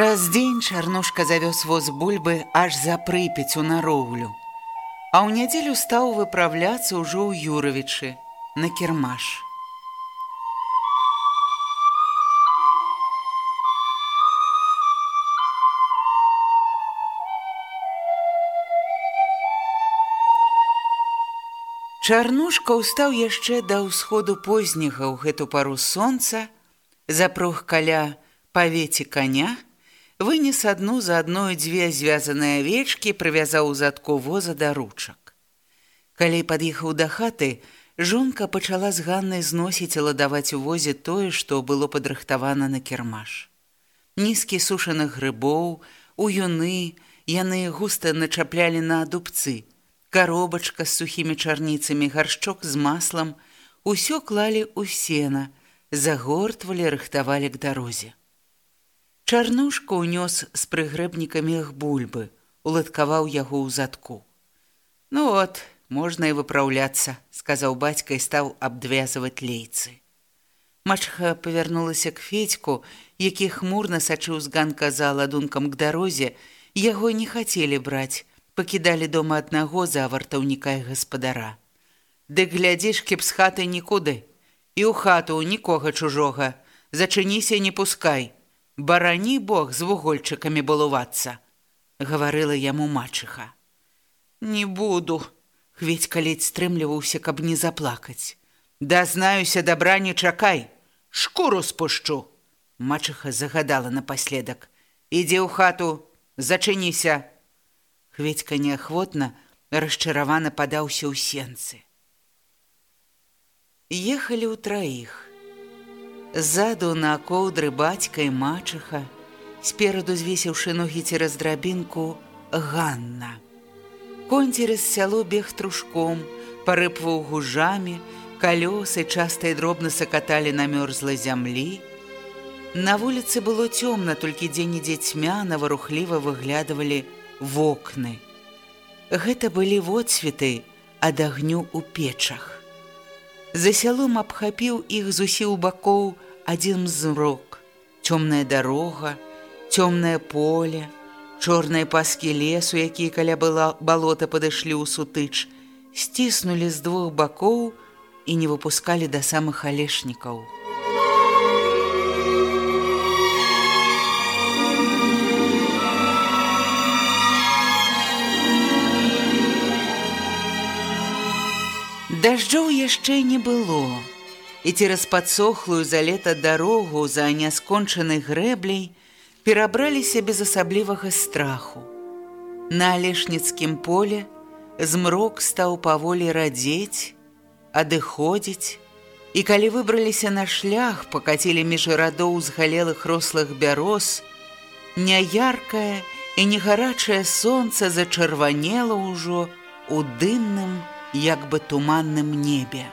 Праз дзень чарнушка завёз воз бульбы аж за прыпяць у нароўлю. А ў нядзелю стаў выпраўляцца ўжо ў Юравічы на кірмаш. Чарнушка ўстаў яшчэ да ўсходу позняга ў гэту пару сонца, запрог каля павеці каня, вынес адну за адной дзве звязаныя авечкі, прывязаў у задку воза да ручак. Калі пад'ехаў да хаты, жонка пачала з ганнай зносіць і ладаваць у возе тое, што было падрыхтавана на кірмаш. Нізкі сушаных грыбоў, у юны яны густа начаплялі на дубцы, каробачка з сухімі чарніцамі, гаршчок з маслам, усё клалі ў сена, загортвалі, рыхтавалі к дарозе. Чарнушка ўнёс з прыгрэбнікамі іх бульбы, уладкаваў яго ў задку. Ну от, можна і выпраўляцца, сказаў бацька і стаў абвязваць лейцы. Мачха павярнулася к федьку, які хмурна сачыў з ганка за ладункам к дарозе, яго не хацелі браць, пакідалі дома аднаго за вартаўніка і гаспадара. Ды глядзіш кеп з хаты нікуды, і ў хату нікога чужога, зачыніся не пускай барані Бог з вугольчыкамі балувацца, гаварыла яму мачыха. Не буду, хведь калець стрымліваўся, каб не заплакаць. Да знаюся добра не чакай, шкуру спушчу. Мачыха загадала напаследак: ідзе ў хату, зачыніся. Хведька неахвотна расчаравана падаўся ў сенцы. Ехалі ў траіх. Ззаду на коўдры бацька і мачыха, спераду звесіўшы ногі цераз драбінку Ганна. Конь цераз сяло бег трушком, парыпваў гужамі, калёсы часта і дробна сакаталі на мёрзлай зямлі. На вуліцы было цёмна, толькі дзень-ідзе цьмяна варухліва выглядывалі вокны. Гэта былі водсветы ад агню ў печах. За сялом абхапіў іх з усіх бакоў адзін змрок. Цёмная дарога, цёмнае поле, чорныя паскі лесу, якія каля была балота падышлі ў сутыч, сціснулі з двух бакоў і не выпускалі да самых алешнікаў. Дажджоў яшчэ не было, і цераз падсохлую за лета дарогу за няскончанай грэбляй перабраліся без асаблівага страху. На алешніцкім поле змрок стаў паволі радзець, адыходзіць, і калі выбраліся на шлях, пакацілі між радоў з галелых рослых бяроз, няяркае і негарачае сонца зачырванела ўжо у дымным, як бы туманным небе.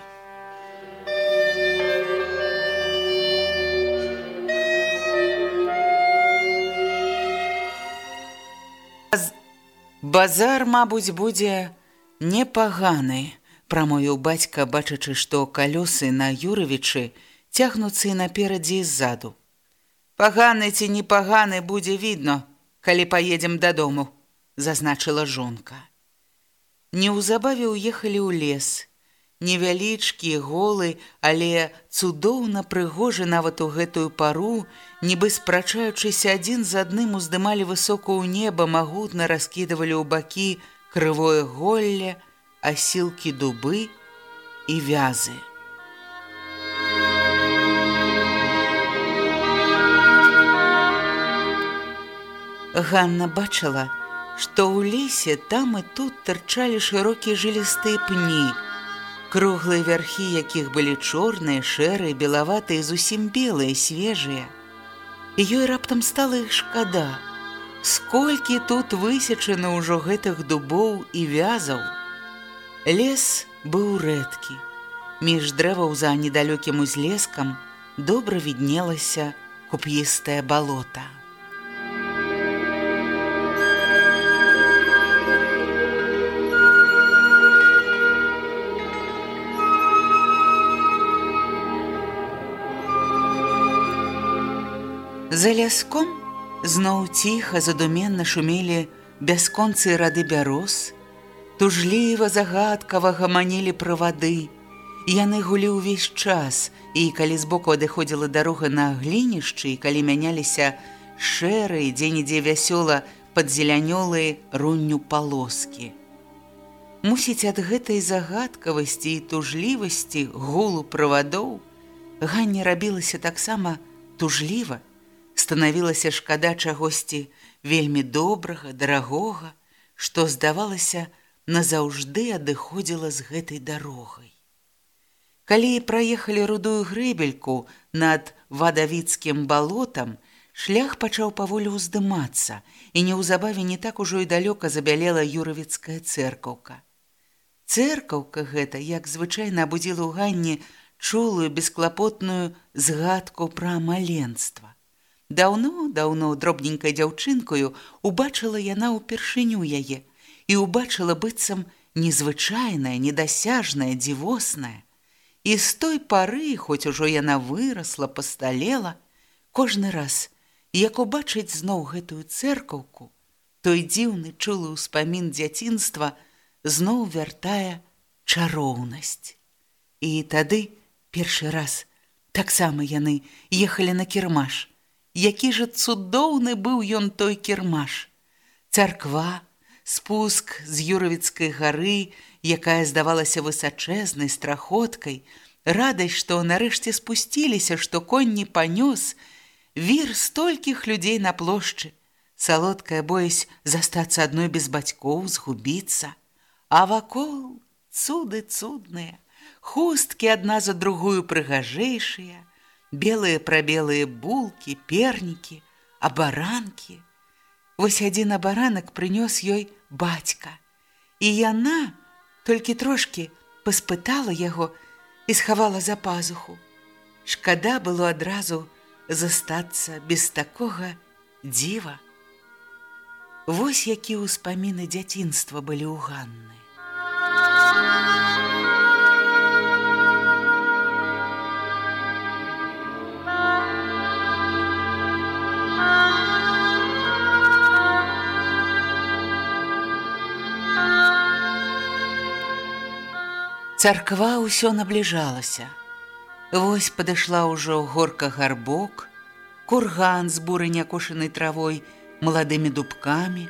Базар, мабуць, будзе непаганы, прамовіў бацька, бачачы, што калёсы на Юрывічы цягнуцца і наперадзе і ззаду. Паганы ці непаганы будзе відно, калі паедзем дадому, зазначыла жонка. Неўзабаве ўехалі ў лес. Невялічкі, голы, але цудоўна прыгожы нават у гэтую пару, нібы спрачаючыся адзін з адным уздымалі высока ў неба, магутна раскідывалі ў бакі крывое голле, асілкі дубы і вязы. Ганна бачыла, што ў лесе там і тут тырчалі шырокія жылістыя пні, круглыя вярхі якіх былі чорныя, шэрыя, белаватыя, зусім белыя, свежыя. І ёй раптам стала іх шкада. Сколькі тут высечаны ўжо гэтых дубоў і вязаў. Лес быў рэдкі. Між дрэваў за недалёкім узлескам добра віднелася куп'істае балота. За ляском зноў ціха задуменна шумелі бясконцы рады бяроз, тужліва загадкава гаманілі правады. Яны гулі ўвесь час, і калі збоку адыходзіла дарога на глінішчы, і калі мяняліся шэры, дзе-нідзе вясёла пад зелянёлыя рунню палоскі. Мусіць, ад гэтай загадкавасці і тужлівасці гулу правадоў, Ганне рабілася таксама тужліва, станавілася шкада чагосьці вельмі добрага, дарагога, што здавалася, назаўжды адыходзіла з гэтай дарогай. Калі праехалі рудую грэбельку над вадавіцкім балотам, шлях пачаў паволі ўздымацца, і неўзабаве не так ужо і далёка забялела юравіцкая цэркаўка. Цэркаўка гэта, як звычайна абудзіла ў ганне чулую бесклапотную згадку пра маленства. Даўно-даўно дробненькай дзяўчынкаю убачыла яна ўпершыню яе і убачыла быццам незвычайная, недасяжная, дзівосная. І з той пары, хоць ужо яна вырасла, пасталела, кожны раз, як убачыць зноў гэтую цэркаўку, той дзіўны чулы ўспамін дзяцінства зноў вяртае чароўнасць. І тады першы раз таксама яны ехалі на кірмаш, які жа цудоўны быў ён той кірмаш. Царква, спуск з юравіцкай гары, якая здавалася высачэзнай страхоткай, радасць, што нарэшце спусціліся, што конь не панёс, вір столькіх людзей на плошчы, салодкая боязь застацца адной без бацькоў згубіцца, а вакол цуды цудныя, хусткі адна за другую прыгажэйшыя, белыя прабелыя булкі, пернікі, абаранкі. Вось адзін абаранак прынёс ёй бацька. І яна толькі трошкі паспытала яго і схавала за пазуху. Шкада было адразу застацца без такога дзіва. Вось які ўспаміны дзяцінства былі ў Ганны. Царква ўсё набліжалася. Вось падышла ўжо горка гарбок, курган з буры някушанай травой, маладымі дубкамі.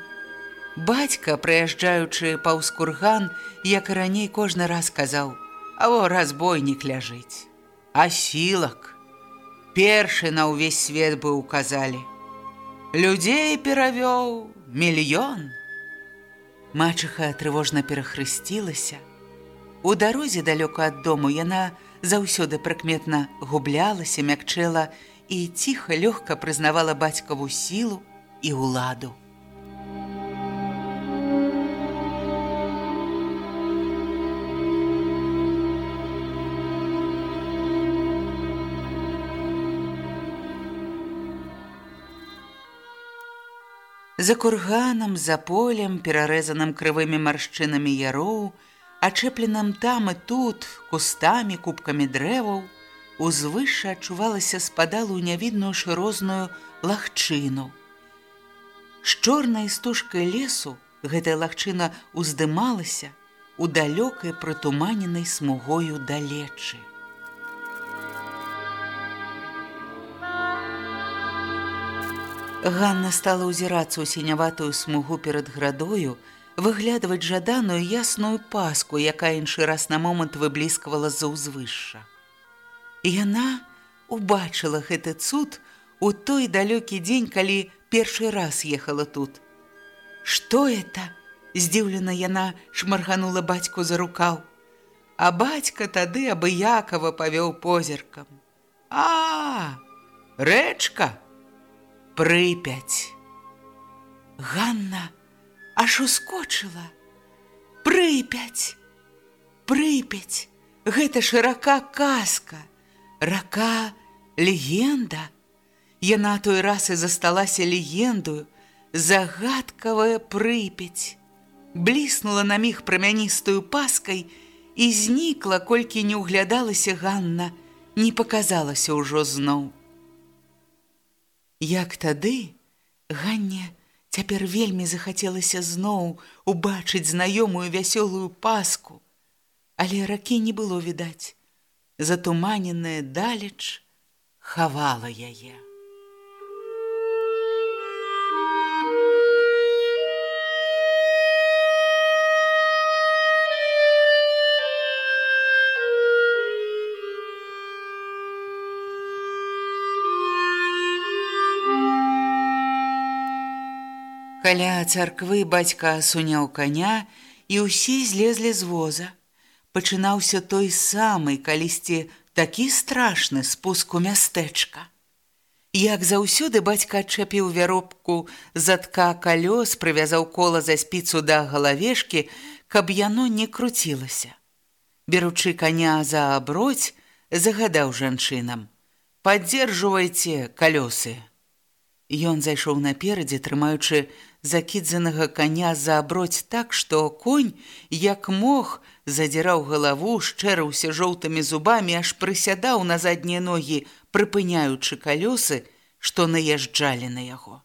Бацька, прыязджаючы паўз курган, як і раней кожны раз казаў: « Аво разбойнік ляжыць. А сілак. Першы на ўвесь свет бы указалі. Людзей перавёў мільён. Мачыха трывожна перахрысцілася, У дарозе далёка ад дому яна заўсёды прыкметна гублялася, мякчэла і ціха лёгка прызнавала бацькаву сілу і ўладу. За курганам, за полем, перарэзаным крывымі маршчынамі яроў, ачэпленым там і тут кустамі кубкамі дрэваў, узвышша адчувалася спадалу ў нявідную шырозную лагчыну. З чорнай стужкай лесу гэтая лагчына ўздымалася у далёкай прытуманенай смугою далечы. Ганна стала ўзірацца ў сіняватую смугу перад градою, выглядваць жаданую ясную паску, якая іншы раз на момант выбліскавала за ўзвышша. Яна убачыла гэты цуд у той далёкі дзень, калі першы раз ехала тут. Што это? здзіўлена яна шмарганула бацьку за рукаў. А бацька тады абыякова павёў позіркам. А! Рэчка! Прыпяць. Ганна аж ускочыла. Прыпяць. Прыпяць. Гэта ж рака казка. Рака легенда. Яна той раз і засталася легендою, загадкавая прыпяць. Бліснула на міг прамяністую паскай і знікла, колькі не ўглядалася Ганна, не паказалася ўжо зноў. Як тады Ганне цяпер вельмі захацелася зноў убачыць знаёмую вясёлую паску, але ракі не было відаць. Затуманеная далеч хавала яе. Каля царквы бацька суняў коня, і ўсе злезлі з воза. Пачынаўся той самы, калісьці такі страшны спуск у мястэчка. Як заўсёды бацька адчапіў вяробку затка калёс, прывязаў кола за спіцу да галавешкі, каб яно не круцілася. Беручы коня за аброць, загадаў жанчынам: « Паддзержвайце калёсы. Ён зайшоў наперадзе, трымаючы закідзанага коня за аброць так, што конь, як мог, задзіраў галаву, шчэрыўся жоўтымі зубамі, аж прысядаў на заднія ногі, прыпыняючы калёсы, што наязджалі на яго.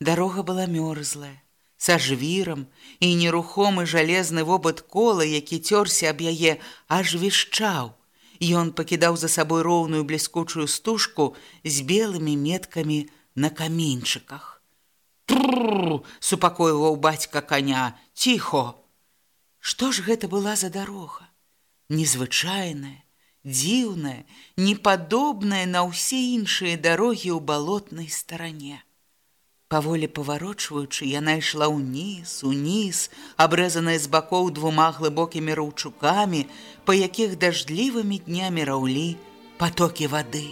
Дарога была мёрзлая, са жвірам і нерухомы жалезны вобад кола, які цёрся аб яе, аж вішчаў. Ён пакідаў за сабой роўную бліскучую стужку з белымі меткамі на каменьчыках супакойваў бацька коня. Ціхо што ж гэта была за дарога незвычайная дзіўная непадобная на ўсе іншыя дарогі ў балотнай старане паволі паварочваючы яна ішла ўніз уніз абрэзаная з бакоў двума глыбокімі раўчукамі па якіх дажджлівымі днямі раўлі потокі вады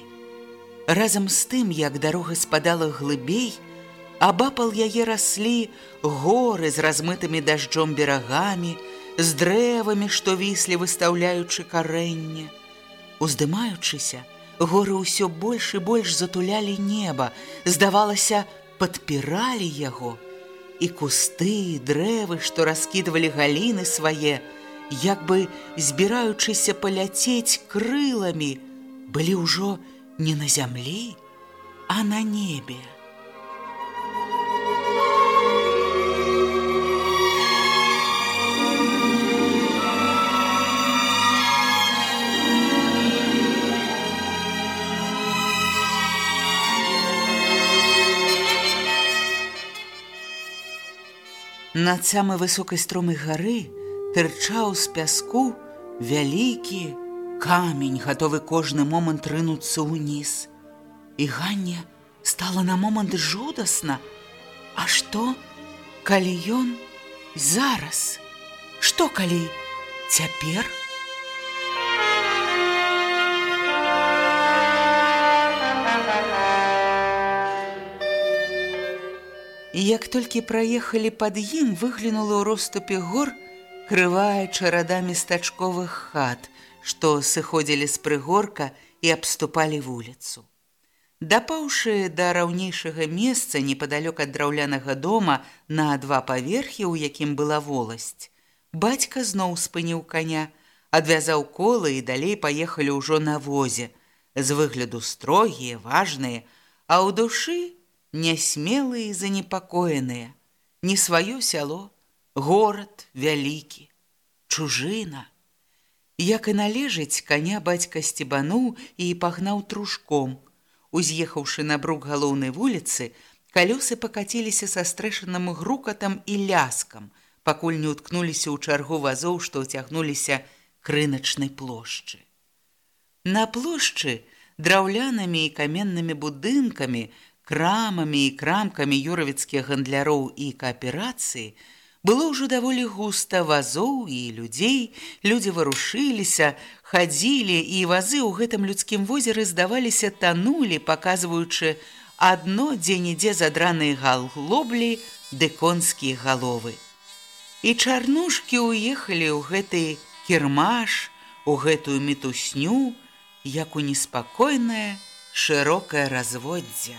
разам з тым як дарога спадала глыбей Абапал яе раслі горы з размытымі дажджом берагамі, з дрэвамі, што віслі выстаўляючы карэнне. Уздымаючыся, горы ўсё больш і больш затулялі неба, здавалася, падпіралі яго. І кусты, дрэвы, што раскідвалі галіны свае, як бы збіраючыся паляцець крыламі, былі ўжо не на зямлі, а на небе. Над самай высокай стромай гары тырчаў з пяску вялікі камень, гатовы кожны момант рынуцца ўніз. І Ганне стала на момант жудасна. А што, калі ён зараз? Што калі цяпер? І як толькі праехалі пад ім, выглянула ў роступе гор, крывая чарада местачковых хат, што сыходзілі з прыгорка і абступалі вуліцу. Дапаўшы да раўнейшага месца непадалёк ад драўлянага дома на два паверхі, у якім была воласць, Бацька зноў спыніў каня, адвязаў колы і далей паехалі ўжо на возе. З выгляду строгія, важныя, а ў душы нясмелыя і занепакоеныя. Не сваё сяло, горад вялікі, чужына. Як і належыць, каня бацька сцебануў і пагнаў трушком. Уз'ехаўшы на брук галоўнай вуліцы, калёсы пакаціліся са стрэшаным грукатам і ляскам, пакуль не ўткнуліся ў чаргу вазоў, што ўцягнуліся крыначнай плошчы. На плошчы драўлянымі і каменнымі будынкамі, крамамі і крамкамі юравіцкіх гандляроў і кааперацыі было ўжо даволі густа вазоў і людзей, людзі варушыліся, хадзілі і вазы ў гэтым людскім возеры здаваліся танулі, паказваючы адно дзе-нідзе задраныя галглоблі ды конскія галовы. І чарнушкі ўехалі ў гэты кірмаш, у гэтую мітусню, як у неспакойнае шырокае разводдзе.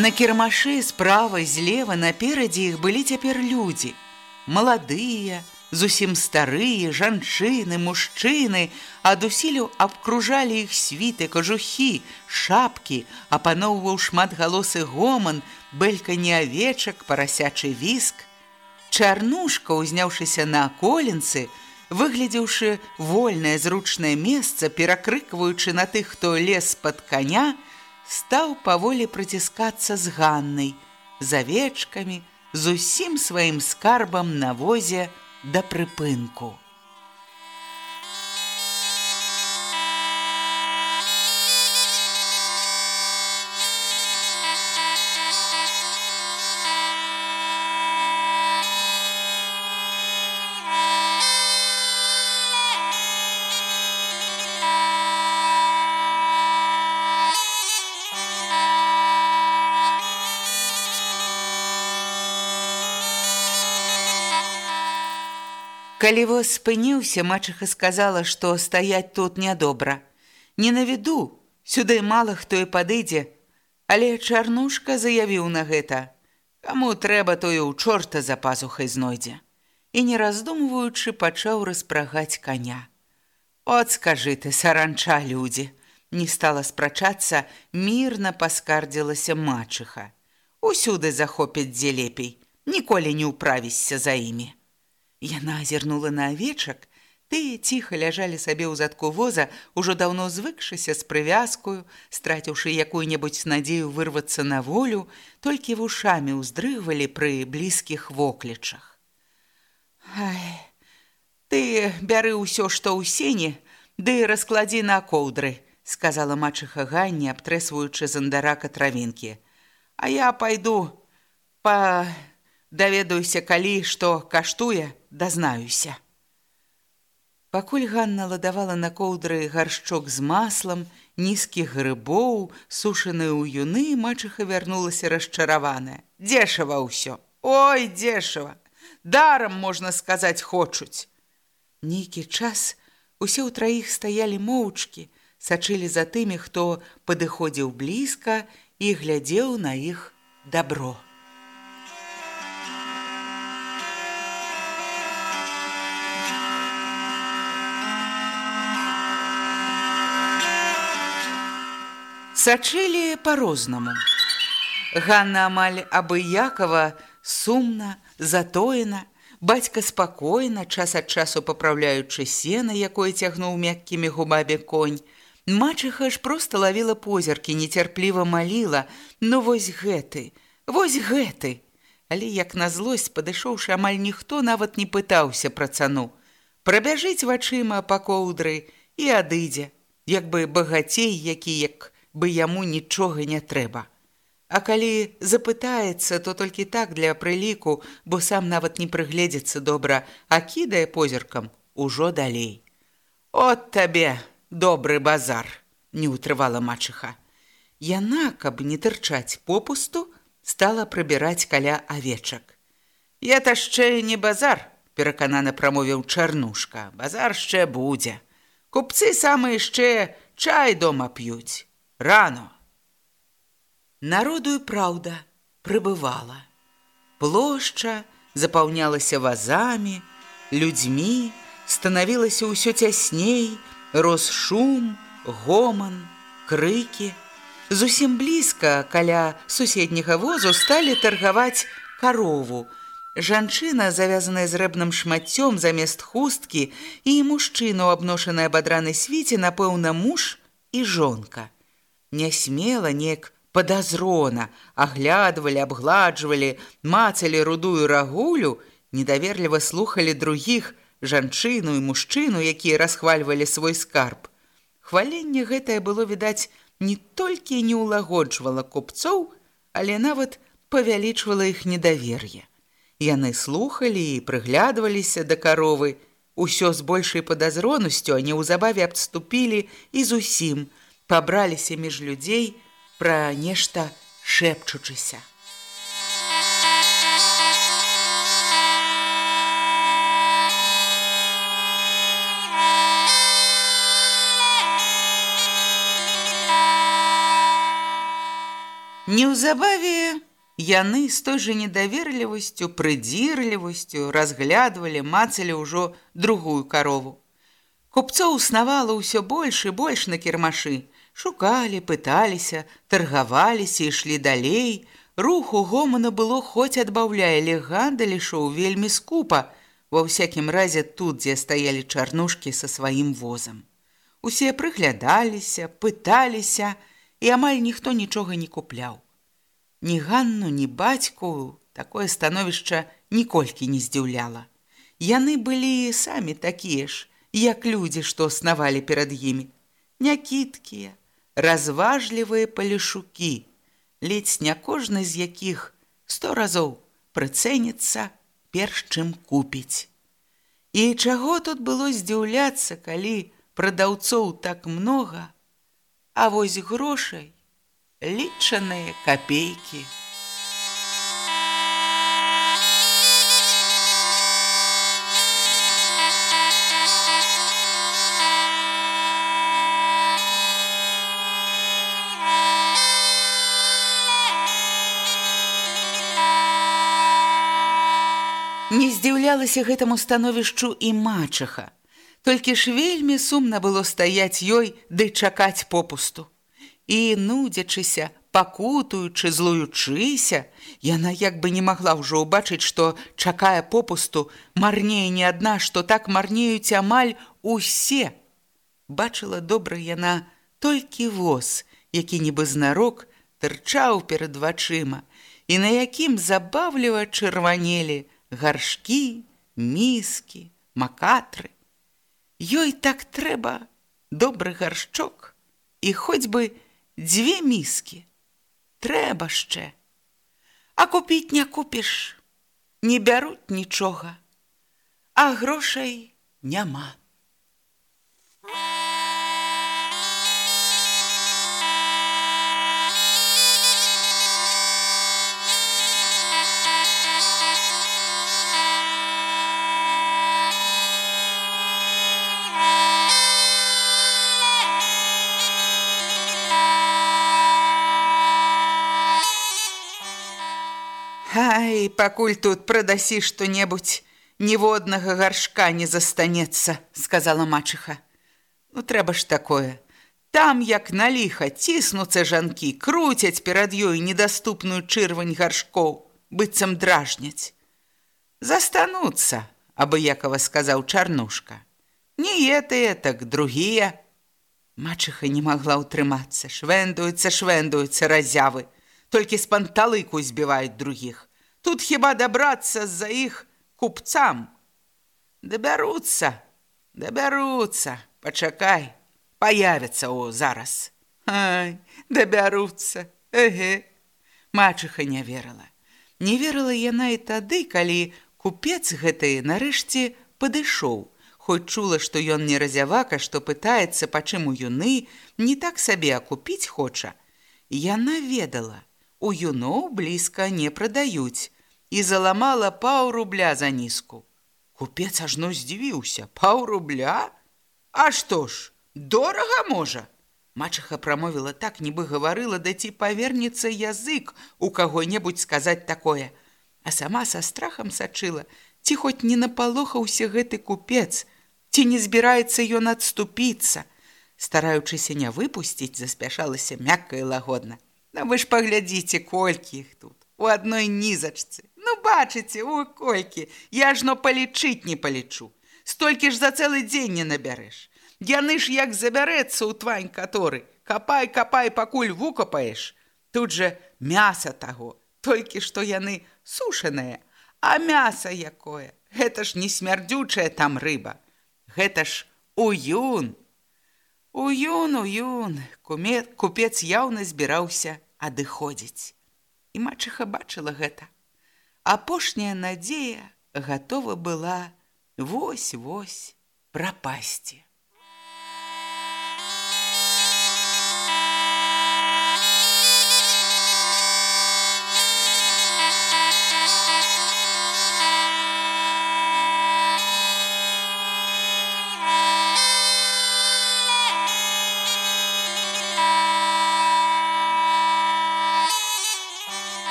На кірмашы справа злева наперадзе іх былі цяпер людзі, маладыя, зусім старыя, жанчыны, мужчыны, адусілю абкружалі іх світы, кажухі, шапкі, апаноўваў шматгалосы гоман, бэлькані авечак, парасячы віск. Чарнушка, узняўшыся на аколінцы, выглядзеўшы вольнае зручнае месца, перакрыкваючы на тых, хто лез пад каня, стаў паволі праціскацца з ганнай, з авечкамі, з усім сваім скарбам на возе да прыпынку. Калі воз спыніўся, мачыха сказала, што стаяць тут нядобра. Не на віду, сюды мала хто і падыдзе, але чарнушка заявіў на гэта. Каму трэба тое ў чорта за пазухай знойдзе. І не раздумваючы пачаў распрагаць каня. От скажы ты, саранча людзі, не стала спрачацца, мірна паскардзілася мачыха. Усюды захопяць дзе лепей, ніколі не ўправішся за імі. Яна азірнула на авечак, тыя ціха ляжалі сабе ў задку воза, ужо даўно звыкшыся з прывязкую, страціўшы якую-небудзь надзею вырвацца на волю, толькі вушамі ўздрыгвалі пры блізкіх воклічах. Ай, ты бяры ўсё, што ў сені, ды раскладзі на коўдры, сказала мачыха Ганні, абтрэсваючы зандарака травінкі. А я пайду па даведаюся, калі што каштуе, дазнаюся. Пакуль Ганна ладавала на коўдры гаршчок з маслам, нізкіх грыбоў, сушаныя ў юны, мачыха вярнулася расчараваная. Дзешава ўсё. Ой, дзешава! Дарам, можна сказаць, хочуць. Нейкі час усе ў траіх стаялі моўчкі, сачылі за тымі, хто падыходзіў блізка і глядзеў на іх добро. Сачылі па-рознаму. Ганна амаль абыякова, сумна, затоена, бацька спакойна, час ад часу папраўляючы сена, якое цягнуў мяккімі губамі конь. Мачыха ж проста лавіла позіркі, нецярпліва маліла: Ну вось гэты, вось гэты. Але як на злосць падышоўшы амаль ніхто нават не пытаўся пра цану. Прабяжыць вачыма па коўдры і адыдзе, як бы багацей, які як бы яму нічога не трэба. А калі запытаецца, то толькі так для прыліку, бо сам нават не прыгледзецца добра, а кідае позіркам ужо далей. От табе добры базар, не ўтрывала мачыха. Яна, каб не тырчаць попусту, стала прыбіраць каля авечак. Я ташчэ не базар, пераканана прамовіў чарнушка, базар яшчэ будзе. Купцы самы яшчэ чай дома п'юць. Рано. Народу і праўда прыбывала. Плошча запаўнялася вазамі, людзьмі, станавілася ўсё цясней, рос шум, гоман, крыкі. Зусім блізка каля суседняга возу сталі таргаваць карову. Жанчына, завязаная зрэбным шмаццём замест хусткі, і мужчыну, абношаная абадранай свіце, напэўна, муж і жонка. Нясмела неяк падазрона, аглядвалі, абгладжвалі, мацалі рудую рагулю, недаверліва слухалі другіх, жанчыну і мужчыну, якія расхвальвалі свой скарб. Хваленне гэтае было, відаць, не толькі не ўлагоджвала купцоў, але нават павялічвала іх недавер'е. Яны слухалі і прыглядваліся да каровы, усё з большай падазронасцю, а неўзабаве абступілі і зусім пабраліся між людзей пра нешта шэпчучыся. Неўзабаве яны з той жа недаверлівасцю, прыдзірлівасцю разглядвалі, мацалі ўжо другую карову. Купцоў уснавала ўсё больш і больш на кірмашы. Шукалі, пыталіся, таргаваліся, ішлі далей. Руху гомана было хоць адбаўляе, але гандаль ішоў вельмі скупа. Ва ўсякім разе тут, дзе стаялі чарнушкі са сваім возам. Усе прыглядаліся, пыталіся, і амаль ніхто нічога не купляў. Ні Ганну, ні бацьку такое становішча ніколькі не здзіўляла. Яны былі самі такія ж, як людзі, што снавалі перад імі. Някіткія, разважлівыя палішукі, ледзь не кожны з якіх сто разоў прыцэніцца перш чым купіць. І чаго тут было здзіўляцца, калі прадаўцоў так многа, а вось грошай лічаныя капейкі. Здзіўлялася гэтаму становішчу і мачаха. Толькі ж вельмі сумна было стаяць ёй ды чакаць попусту. І, нудзячыся, пакутуючы, злуючыся, яна як бы не магла ўжо ўбачыць, што чакае попусту, марнее не адна, што так марнеюць амаль усе. Бачыла добра яна толькі воз, які нібы знарок тырчаў перад вачыма, і на якім забавліва чырванелі гаршкі, міскі, макатры. Ёй так трэба добры гаршчок і хоць бы дзве міскі. Трэба яшчэ. А купіць не купіш, не бяруць нічога, а грошай няма. Ай, пакуль тут прадасі што-небудзь, ніводнага гаршка не застанецца, сказала мачыха. Ну трэба ж такое. Там, як на ліха, ціснуцца жанкі, круцяць перад ёй недаступную чырвань гаршкоў, быццам дражняць. Застануцца, абыякова сказаў чарнушка. Не етыя, так другія. Мачыха не магла ўтрымацца, швендуюцца, швендуюцца разявы толькі з панталыку збіваюць другіх. Тут хіба дабрацца з-за іх купцам. Дабяруцца, дабяруцца, пачакай, паявяцца о зараз. Ай, дабяруцца, эге. Мачыха не верыла. Не верыла яна і тады, калі купец гэты нарэшце падышоў, хоць чула, што ён не разявака, што пытаецца, пачым у юны, не так сабе акупіць хоча. Яна ведала, у юноў блізка не прадаюць і заламала паў рубля за нізку. Купец ажно здзівіўся, паў рубля? А што ж, дорага можа. Мачыха прамовіла так, нібы гаварыла, да ці павернецца язык у каго-небудзь сказаць такое. А сама са страхам сачыла, ці хоць не напалохаўся гэты купец, ці не збіраецца ён адступіцца. Стараючыся не выпусціць, заспяшалася мякка і лагодна. На вы ж паглядзіце, колькі іх тут, у адной нізачцы. Ну бачыце, у колькі, я ж но палічыць не палічу. Столькі ж за цэлы дзень не набярэш. Яны ж як забярэцца ў твань каторы, капай, капай, пакуль вукапаеш. Тут жа мяса таго, толькі што яны сушаныя, а мяса якое, Гэта ж не смярдзючая там рыба. Гэта ж уюн. Уюн, уюн, кумет, купец яўна збіраўся адыходзіць. І мачыха бачыла гэта. Апошняя надзея гатова была вось-вось прапасці.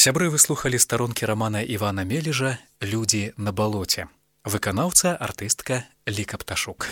Сябры выслухалі старонкі рамана Івана Мележа, людзі на балоце. Выканаўца артыстка Лікапташук.